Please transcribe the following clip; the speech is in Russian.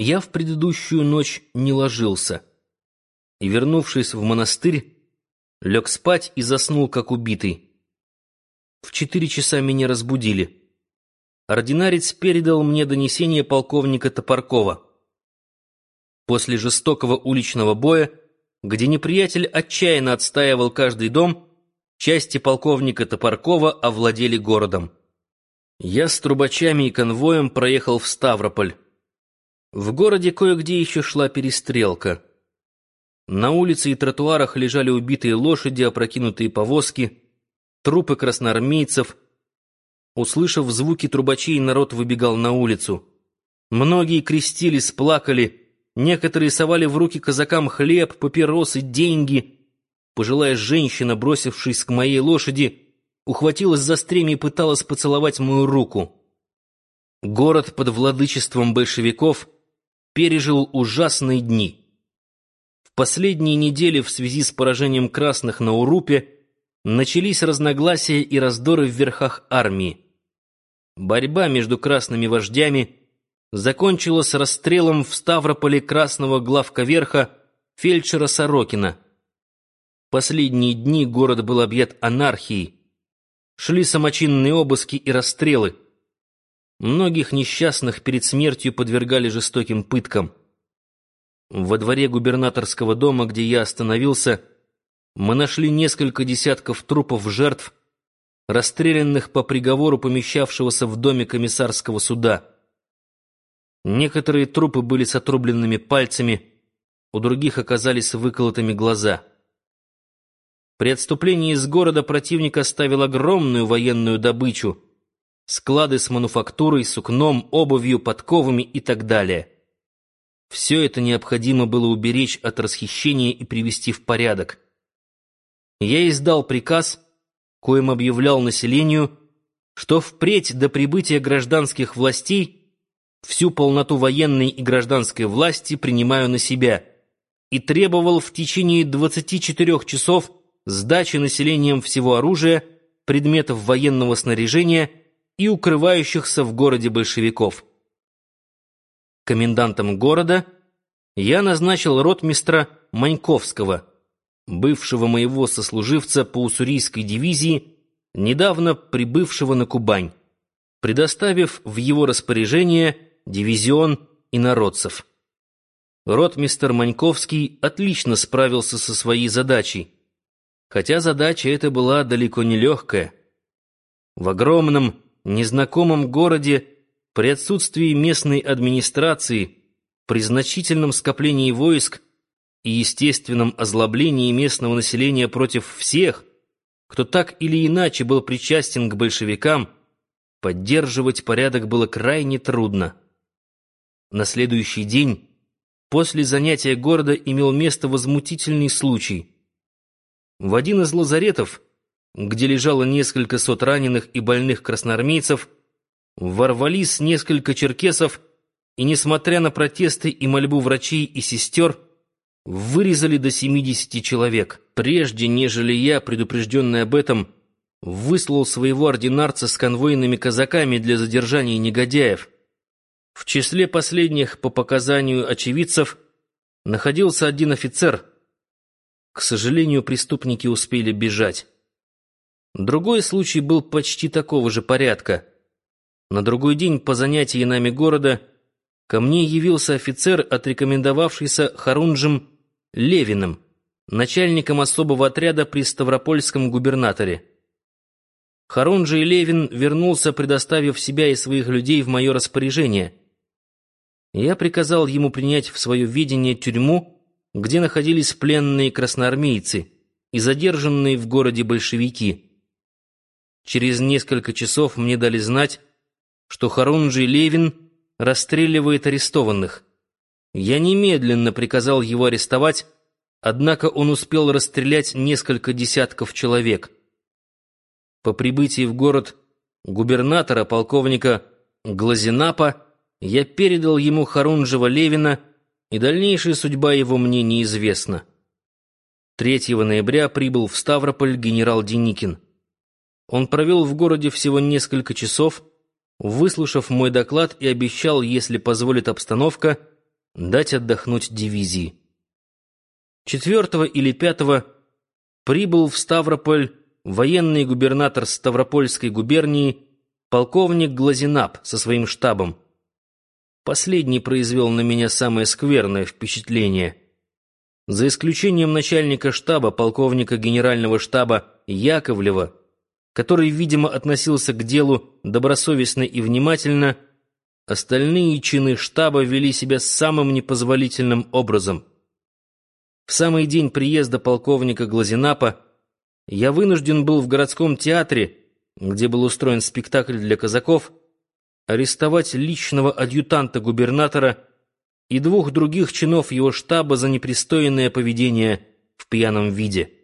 Я в предыдущую ночь не ложился и, вернувшись в монастырь, лег спать и заснул, как убитый. В четыре часа меня разбудили. Ординарец передал мне донесение полковника Топоркова. После жестокого уличного боя, где неприятель отчаянно отстаивал каждый дом, части полковника Топоркова овладели городом. Я с трубачами и конвоем проехал в Ставрополь. В городе кое-где еще шла перестрелка. На улице и тротуарах лежали убитые лошади, опрокинутые повозки, трупы красноармейцев. Услышав звуки трубачей, народ выбегал на улицу. Многие крестились, плакали, некоторые совали в руки казакам хлеб, папиросы, деньги. Пожилая женщина, бросившись к моей лошади, ухватилась за стремя и пыталась поцеловать мою руку. Город под владычеством большевиков — пережил ужасные дни. В последние недели в связи с поражением красных на Урупе начались разногласия и раздоры в верхах армии. Борьба между красными вождями закончилась расстрелом в Ставрополе красного главковерха фельдшера Сорокина. Последние дни город был объят анархией. Шли самочинные обыски и расстрелы. Многих несчастных перед смертью подвергали жестоким пыткам. Во дворе губернаторского дома, где я остановился, мы нашли несколько десятков трупов жертв, расстрелянных по приговору помещавшегося в доме комиссарского суда. Некоторые трупы были с отрубленными пальцами, у других оказались выколотыми глаза. При отступлении из города противник оставил огромную военную добычу — склады с мануфактурой, сукном, обувью, подковами и так далее. Все это необходимо было уберечь от расхищения и привести в порядок. Я издал приказ, коим объявлял населению, что впредь до прибытия гражданских властей всю полноту военной и гражданской власти принимаю на себя и требовал в течение 24 часов сдачи населением всего оружия, предметов военного снаряжения и укрывающихся в городе большевиков. Комендантом города я назначил ротмистра Маньковского, бывшего моего сослуживца по уссурийской дивизии, недавно прибывшего на Кубань, предоставив в его распоряжение дивизион инородцев. Ротмистр Маньковский отлично справился со своей задачей, хотя задача эта была далеко не легкая. В огромном незнакомом городе при отсутствии местной администрации, при значительном скоплении войск и естественном озлоблении местного населения против всех, кто так или иначе был причастен к большевикам, поддерживать порядок было крайне трудно. На следующий день, после занятия города, имел место возмутительный случай. В один из лазаретов где лежало несколько сот раненых и больных красноармейцев, ворвались несколько черкесов и, несмотря на протесты и мольбу врачей и сестер, вырезали до 70 человек. Прежде, нежели я, предупрежденный об этом, выслал своего ординарца с конвойными казаками для задержания негодяев. В числе последних, по показанию очевидцев, находился один офицер. К сожалению, преступники успели бежать. Другой случай был почти такого же порядка. На другой день по занятии нами города ко мне явился офицер, отрекомендовавшийся Харунжем Левиным, начальником особого отряда при Ставропольском губернаторе. Харунжий Левин вернулся, предоставив себя и своих людей в мое распоряжение. Я приказал ему принять в свое видение тюрьму, где находились пленные красноармейцы и задержанные в городе большевики. Через несколько часов мне дали знать, что Харунжий Левин расстреливает арестованных. Я немедленно приказал его арестовать, однако он успел расстрелять несколько десятков человек. По прибытии в город губернатора, полковника Глазинапа, я передал ему Харунжева Левина, и дальнейшая судьба его мне неизвестна. 3 ноября прибыл в Ставрополь генерал Деникин. Он провел в городе всего несколько часов, выслушав мой доклад и обещал, если позволит обстановка, дать отдохнуть дивизии. Четвертого или пятого прибыл в Ставрополь военный губернатор Ставропольской губернии полковник Глазинап со своим штабом. Последний произвел на меня самое скверное впечатление. За исключением начальника штаба, полковника генерального штаба Яковлева, который, видимо, относился к делу добросовестно и внимательно, остальные чины штаба вели себя самым непозволительным образом. В самый день приезда полковника Глазинапа я вынужден был в городском театре, где был устроен спектакль для казаков, арестовать личного адъютанта губернатора и двух других чинов его штаба за непристойное поведение в пьяном виде.